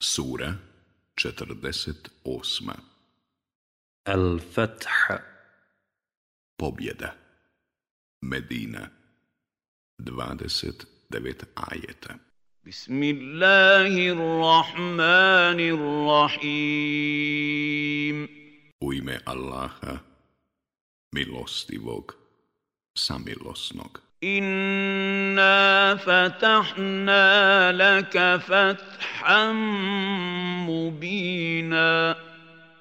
Sura 48. Al-Fath Pobjeda. Medina. 29 ajeta. Bismillahirrahmanirrahim. U ime Allaha, milostivog, samilosnog. Inna fatahna laka fathan mubina.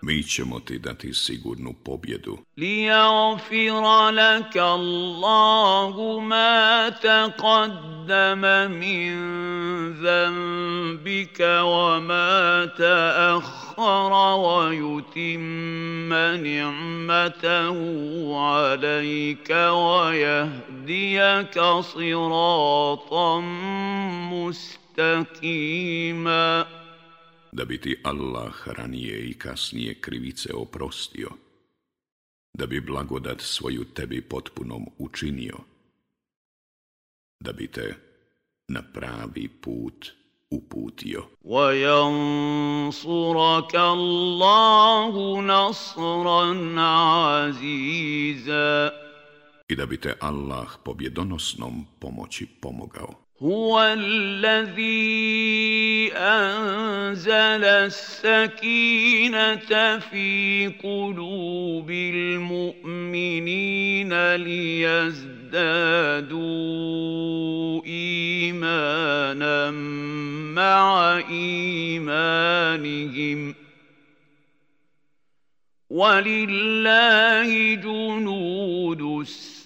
Mi ćemo ti dati sigurnu pobjedu. Lijagfira laka Allahu ma taqaddama min zanbika wa ma ta'akhara ويتم نعمته عليك alayka wa yahdiyaka siratan mustaqima da bi ti Allah ranije i kasnije krivice oprostio, da bi blagodat svoju tebi potpunom učinio, da bi te na pravi put uputio. وَيَنْصُرَكَ اللَّهُ نَصْرًا عَزِيزًا I da bi te Allah pobjedonosnom pomoći pomogao. هو الذي أنزل السكينة في قلوب المؤمنين ليزدادوا إيمانا مع إيمانهم ولله جنود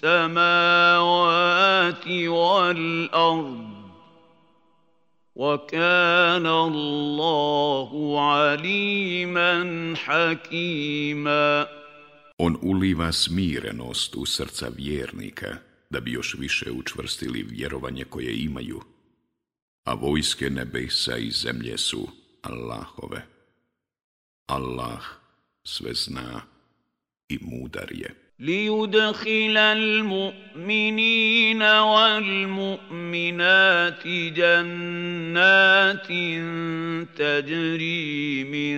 السماوات والأرض وكان الله عليما حكيما On uliva smirenost u srca vjernika, da bi još više učvrstili vjerovanje koje imaju, a vojske nebesa i zemlje su Allahove. Allah sve zna i mudar je. ليدخل المؤمنين والمؤمنات جنات تجري من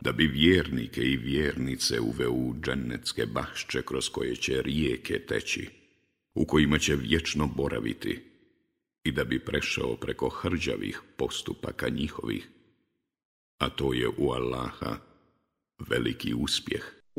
da bi vjernike i vjernice uveo u džennetske bašče kroz koje će rijeke teći, u kojima će vječno boraviti, i da bi prešao preko hrđavih postupaka njihovih, a to je u Allaha veliki uspjeh.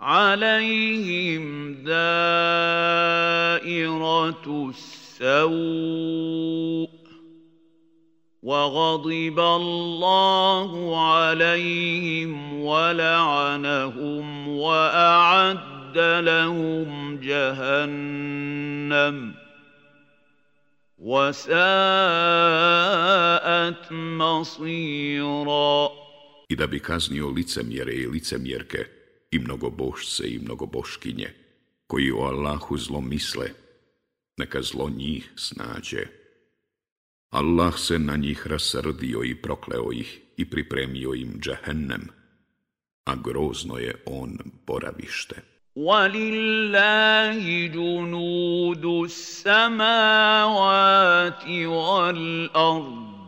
عليهم دائرة السوء وغضب الله عليهم ولعنهم وأعد لهم جهنم وساءت مصيرا I da bi kaznio licemjere i mnogobošce i mnogoboškinje, koji o Allahu zlo misle, neka zlo njih snađe. Allah se na njih rasrdio i prokleo ih i pripremio im džahennem, a grozno je on boravište. وَلِلَّهِ جُنُودُ السَّمَاوَاتِ وَالْأَرْضِ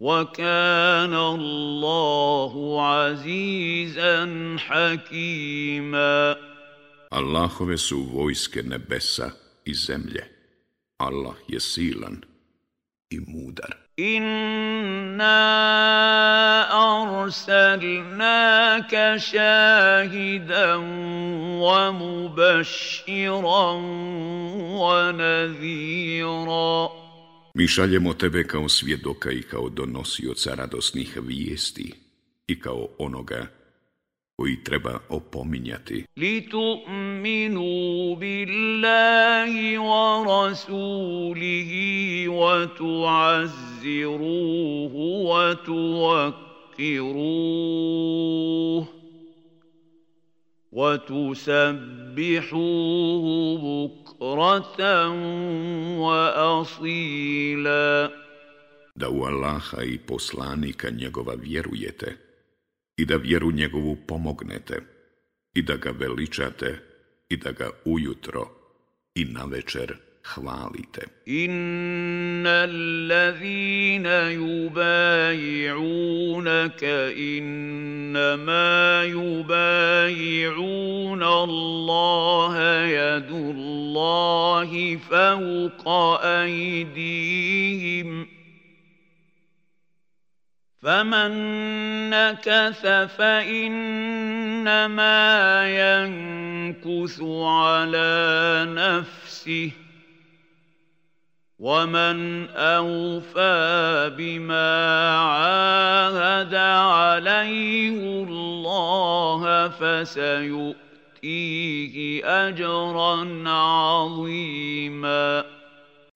وكان الله عزيزا حكيما Allahove su vojske nebesa i zemlje. Allah je silan i mudar. إنا أرسلناك شاهدا ومبشرا ونذيرا Mi šaljemo tebe kao svjedoka i kao donosioca radosnih vijesti i kao onoga koji treba opominjati. Li tu billahi wa rasulihi wa tu wa tu. وتسبحوه بكرة وأصيلا Da u Allaha i poslanika njegova vjerujete i da vjeru njegovu pomognete i da ga veličate i da ga ujutro i na večer hvalite. Inna allazina yubayi'unaka innama yubayi'una Allaha yadullahi fawqa aydihim فمن نكث فانما ينكث على نفسه ومن اوفى بما عاهد عليه الله فسيؤتيه اجرا عظيما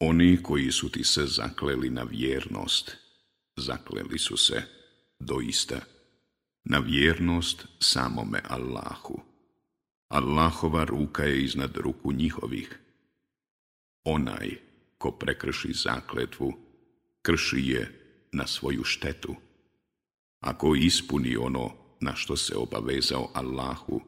Oni koji su ti se zakleli na vjernost, zakleli su se, doista, na vjernost samome Allahu. Allahova ruka je iznad ruku njihovih. Onaj ko prekrši zakletvu, krši je na svoju štetu. Ako ispuni ono na što se obavezao Allahu,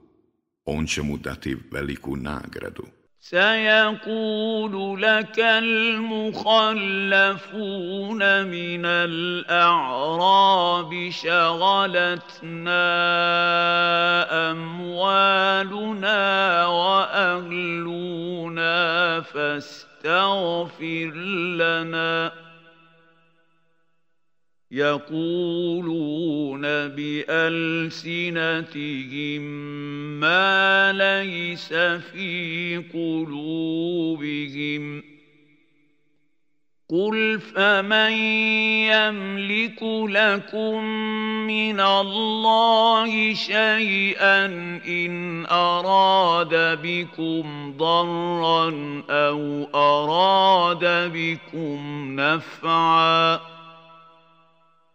on će mu dati veliku nagradu. سيقول لك المخلفون من الاعراب شغلتنا اموالنا واهلنا فاستغفر لنا. يقولون بألسنتهم ما ليس في قلوبهم. قل فمن يملك لكم من الله شيئا إن أراد بكم ضرا أو أراد بكم نفعا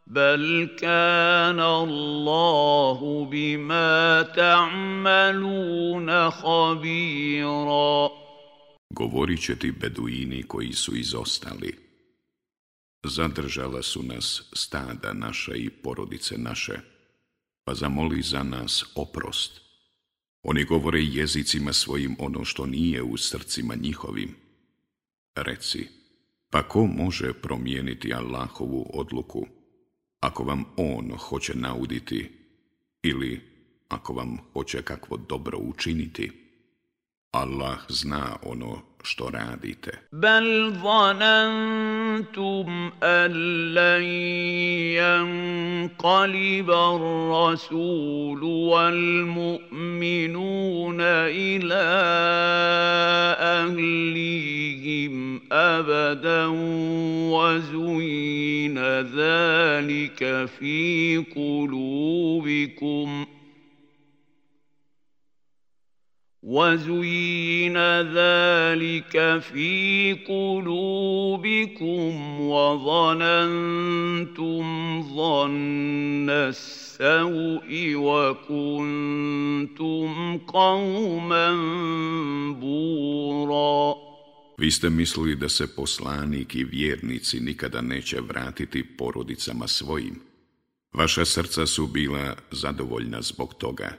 بل كان الله بما تعملون خبيرا Govorit će ti beduini koji su izostali. Zadržala su nas stada naša i porodice naše, pa zamoli za nas oprost. Oni govore jezicima svojim ono što nije u srcima njihovim. Reci, pa ko može promijeniti Allahovu odluku? ako vam on hoće nauditi ili ako vam hoće kakvo dobro učiniti. Allah zna ono što radite. Bal zanantum an lan yanqaliba ar-rasulu wal mu'minuna ila ahlihim abadan wa dhalika fi qulubikum وزين ذلك في قلوبكم وظننتم ظن السوء وكنتم قوما بورا Vi ste mislili da se poslanik i vjernici nikada neće vratiti porodicama svojim. Vaša srca su bila zadovoljna zbog toga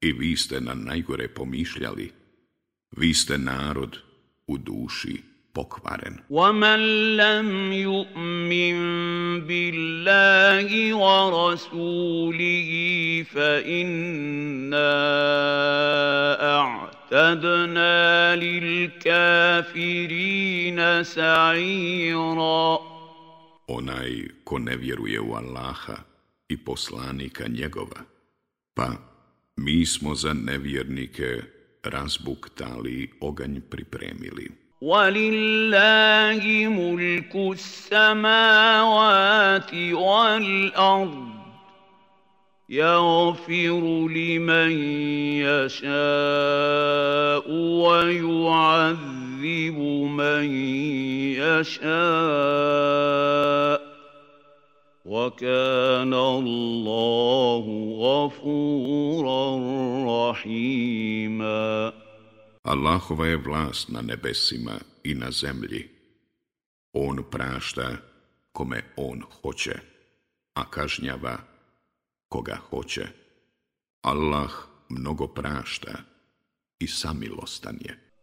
i vi ste na najgore pomišljali. Vi ste narod u duši pokvaren. وَمَنْ لَمْ يُؤْمِنْ بِاللَّهِ وَرَسُولِهِ فَإِنَّا أَعْتَدْنَا لِلْكَافِرِينَ سَعِيرًا onaj ko ne vjeruje u Allaha i poslanika njegova. Pa mi smo za nevjernike razbuktali oganj pripremili. وَلِلَّهِ مُلْكُ السَّمَاوَاتِ وَالْأَرْضِ يغفر لمن يشاء ويعذب من يشاء وكان الله غفورا رحيما Allahova je vlast na nebesima i na zemlji. On prašta kome on hoće, a kažnjava koga hoće. Allah mnogo prašta i samilostan je.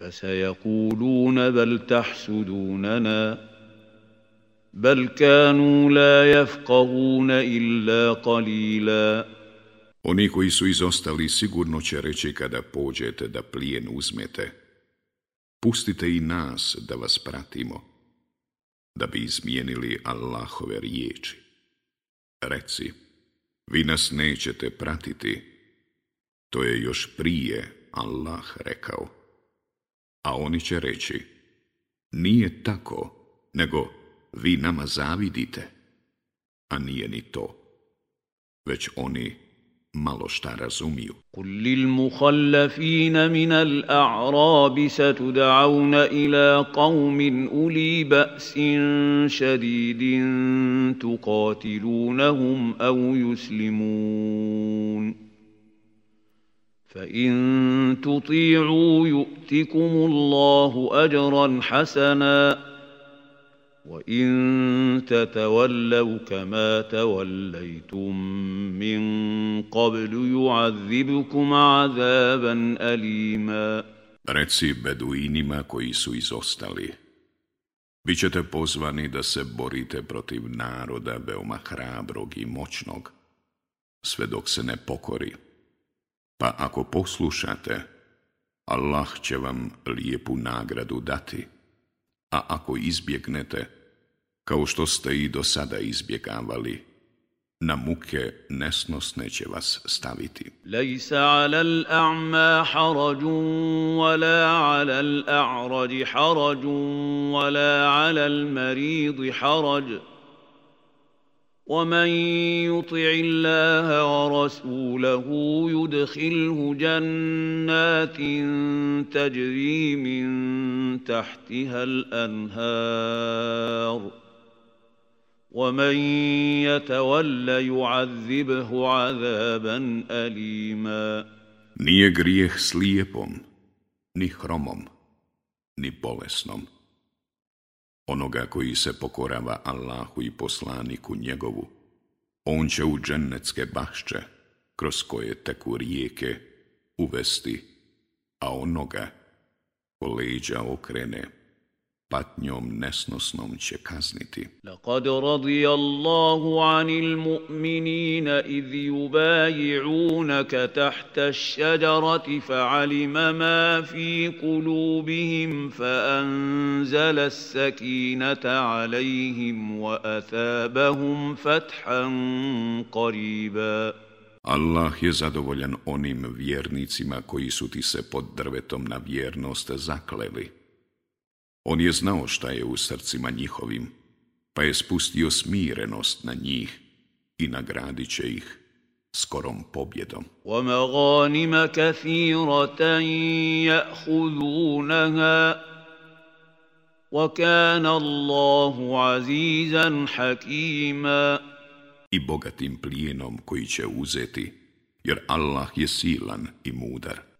فسيقولون بل تحسدوننا بل كانوا لا يفقهون إلا قليلا Oni koji su izostali sigurno će reći kada pođete da plijen uzmete. Pustite i nas da vas pratimo da bi izmijenili Allahove riječi. Reci, vi nas nećete pratiti, to je još prije Allah rekao. A oni će reći, nije tako, nego vi nama zavidite, a nije ni to, već oni malo šta razumiju. قل للمخلفين من الأعراب ستدعون إلى قوم أولي بأس شديد تقاتلونهم أو يسلمون فإن تطيعوا يؤتكم الله أجرا حسناً وَإِن تَتَوَلَّوْا كَمَا تَوَلَّيْتُم مِّن قَبْلُ يُعَذِّبْكُمْ عَذَابًا أَلِيمًا Reci beduinima koji su izostali. Bićete pozvani da se borite protiv naroda veoma hrabrog i moćnog, sve dok se ne pokori. Pa ako poslušate, Allah će vam lijepu nagradu dati a ako izbjegnete, kao što ste i do sada izbjegavali, na muke nesnosne će vas staviti. Lejsa ala l'a'ma harađun, wala ala l'a'rađi harađun, wala ala l'maridi harađun. ومن يطع الله ورسوله يدخله جنات تجري من تحتها الانهار ومن يتول يعذبه عذابا اليما Nije grijeh slijepom, ni hromom, ni bolesnom. Onoga koji se pokorava Allahu i poslaniku njegovu, on će u džennetske bašće, kroz koje teku rijeke, uvesti, a onoga ko leđa okrene, patnjom nesnosnom će kazniti. Laqad radiya Allahu 'anil mu'minina idh yubayi'unaka tahta ash-shajarati fa'alima ma fi qulubihim fa'anzala as-sakinata 'alayhim wa athabahum fathan qariba. Allah je zadovoljan onim vjernicima koji su ti se pod drvetom na vjernost zakleli. On je znao šta je u srcima njihovim, pa je spustio smirenost na njih i nagradit će ih skorom pobjedom. وَمَغَانِمَ كَثِيرَةً يَأْخُذُونَهَا وَكَانَ اللَّهُ عَزِيزًا حَكِيمًا I bogatim plijenom koji će uzeti, jer Allah je silan i mudar.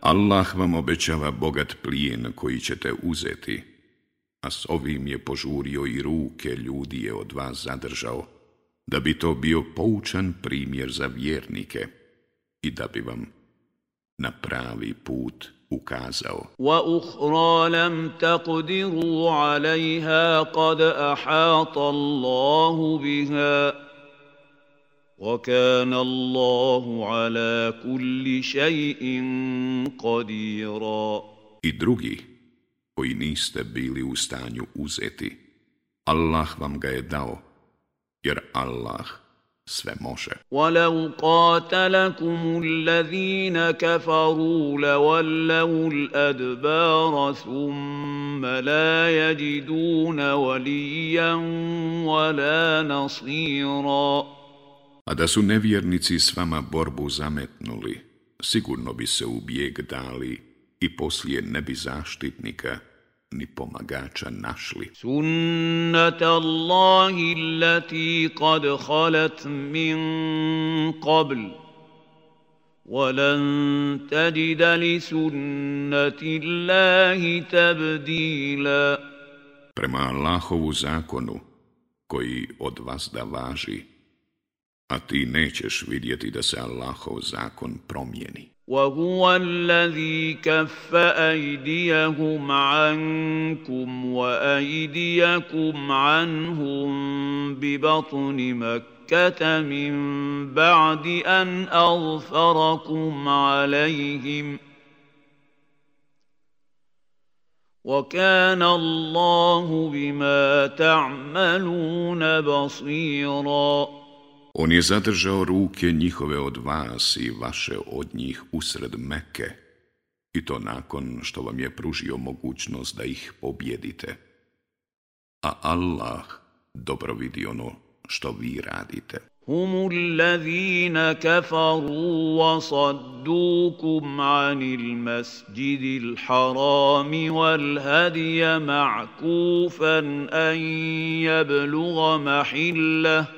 Allah vam obećava bogat plijen koji ćete uzeti, a s ovim je požurio i ruke ljudi je od vas zadržao, da bi to bio poučan primjer za vjernike i da bi vam na pravi put ukazao. وَأُخْرَى لَمْ تَقْدِرُوا عَلَيْهَا قَدْ أَحَاطَ اللَّهُ بِهَا وَكَانَ اللَّهُ عَلَى كُلِّ شَيْءٍ قَدِيرًا I drugi, koji niste bili u stanju uzeti, Allah vam ga je dao, jer Allah sve može. وَلَوْ قَاتَلَكُمُ الَّذِينَ كَفَرُوا لَوَلَّوُا الْأَدْبَارَ ثُمَّ لَا يَجِدُونَ وَلِيًّا وَلَا نَصِيرًا A da su nevjernici s vama borbu zametnuli, sigurno bi se u bijeg dali i poslije ne bi zaštitnika ni pomagača našli. Sunnata Allahi allati qad khalat min qabl. ولن تجد لسنة الله تبديلا Prema Allahovu zakonu, koji od vas da važi, a ti nećeš vidjeti da se Allahov zakon promijeni. وهو الذي كف أيديهم عنكم وأيديكم عنهم ببطن مكة من بعد أن أظفركم عليهم وكان الله بما تعملون بصيراً On je zadržao ruke njihove od vas i vaše od njih usred Meke, i to nakon što vam je pružio mogućnost da ih pobjedite. A Allah dobro vidi ono što vi radite. هم الذين كفروا وصدوكم عن المسجد الحرام والهدي معكوفا أن يبلغ محله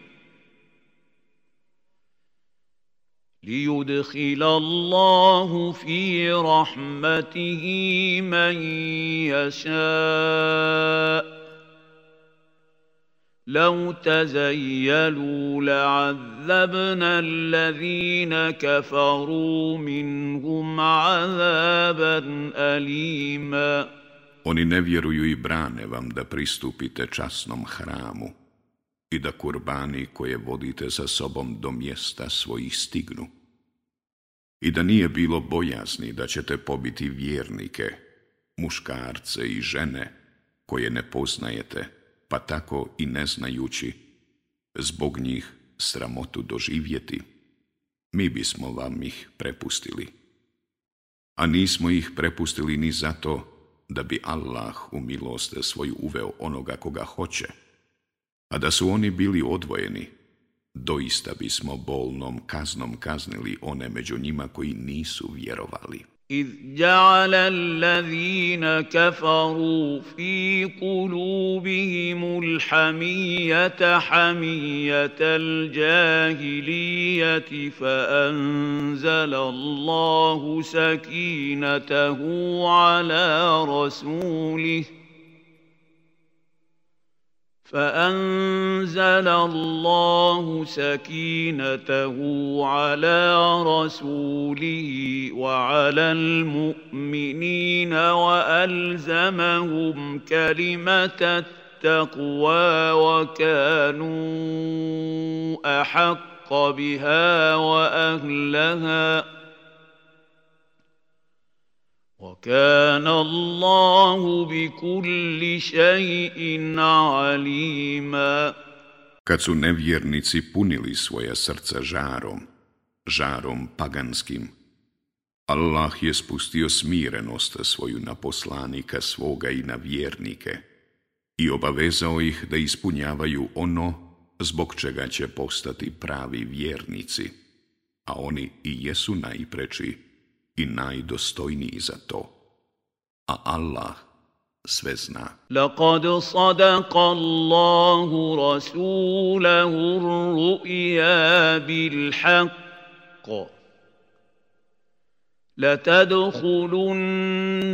ليدخل الله في رحمته من يشاء لو تزيلوا لعذبنا الذين كفروا منهم عذابا أليما Oni ne vjeruju i brane vam da pristupite časnom hramu. I da kurbani koje vodite sa sobom do mjesta svojih stignu. I da nije bilo bojazni da ćete pobiti vjernike, muškarce i žene koje ne poznajete, pa tako i ne znajući, zbog njih sramotu doživjeti, mi bismo vam ih prepustili. A nismo ih prepustili ni zato da bi Allah u milost svoju uveo onoga koga hoće, A da su oni bili odvojeni, doista bismo bolnom kaznom kaznili one među njima koji nisu vjerovali. إذ جعل الذين كفروا في قلوبهم الحمية حمية الجاهلية فأنزل الله سكينته على رسوله فأنزل الله سكينته على رسوله وعلى المؤمنين وألزمهم كلمة التقوى وكانوا أحق بها وأهلها وكان الله بكل شيء عليما Kad su nevjernici punili svoja srca žarom, žarom paganskim, Allah je spustio smirenost svoju na poslanika svoga i na vjernike i obavezao ih da ispunjavaju ono zbog čega će postati pravi vjernici, a oni i jesu najpreči I najdostojniji za to. A Allah sve zna. Laqad sadaqa Allahu rasulahu ru'ya bil haqq لتدخلن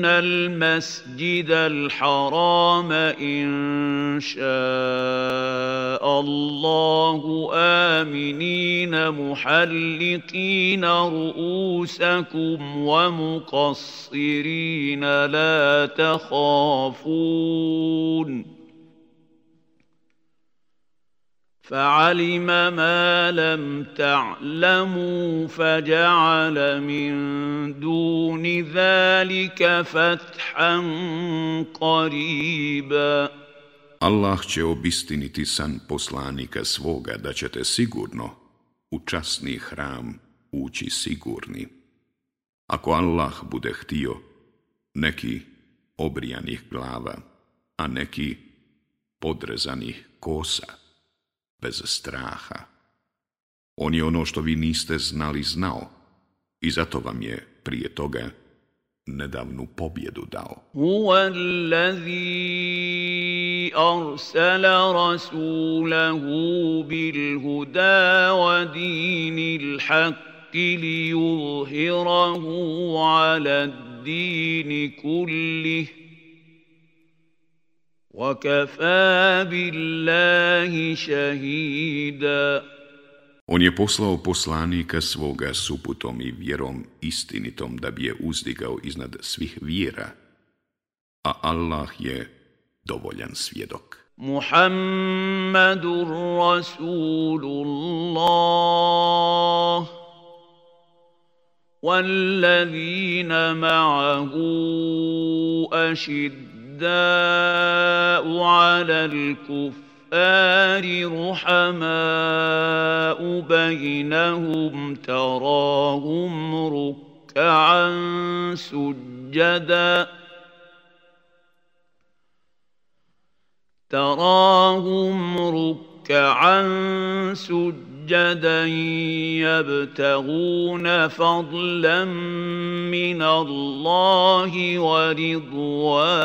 المسجد الحرام إن شاء الله آمنين محلقين رؤوسكم ومقصرين لا تخافون فعلم ما لم تعلموا فجعل من دون ذلك فتحا قريبا Allah će obistiniti san poslanika svoga da ćete sigurno u časni hram ući sigurni. Ako Allah bude htio, neki obrijanih glava, a neki podrezanih kosa bez straha. On je ono što vi niste znali znao i zato vam je prije toga nedavnu pobjedu dao. Huwa allazi arsala rasulahu bil huda wa dinil haqqi li yuzhirahu ala ad-din kullih وَكَفَى بِاللَّهِ شَهِيدًا On je poslao poslanika svoga suputom i vjerom istinitom da bi je uzdigao iznad svih vjera, a Allah je dovoljan svjedok. Muhammadur Rasulullah والذين معه أشد الشداء على الكفار رحماء بينهم تراهم ركعا سجدا تراهم ركعا سجدا يبتغون فضلا من الله ورضوانا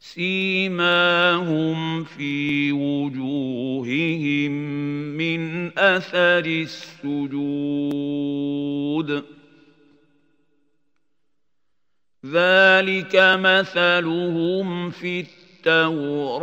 سيماهم في وجوههم من أثر السجود. ذلك مثلهم في التوراه.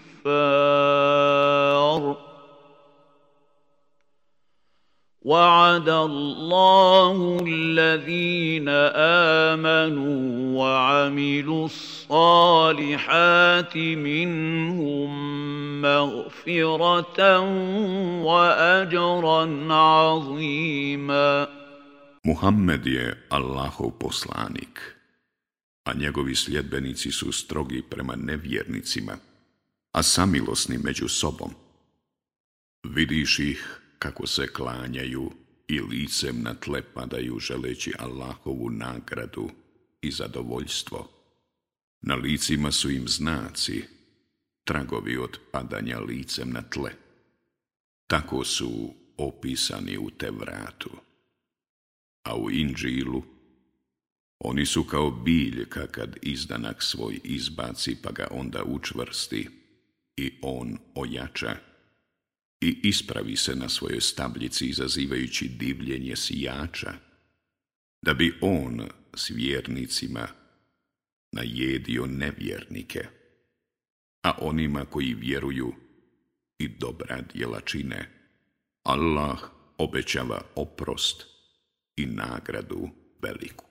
الكفار وعد الله الذين امنوا وعملوا الصالحات منهم مغفره واجرا عظيما Muhammed je Allahov poslanik, a njegovi sljedbenici su strogi prema nevjernicima a samilosni među sobom. Vidiš ih kako se klanjaju i licem na tle padaju želeći Allahovu nagradu i zadovoljstvo. Na licima su im znaci, tragovi od padanja licem na tle. Tako su opisani u Tevratu, a u Inđilu Oni su kao biljka kad izdanak svoj izbaci pa ga onda učvrsti i on ojača i ispravi se na svojoj stabljici izazivajući divljenje sijača, da bi on s vjernicima najedio nevjernike, a onima koji vjeruju i dobra djela čine, Allah obećava oprost i nagradu veliku.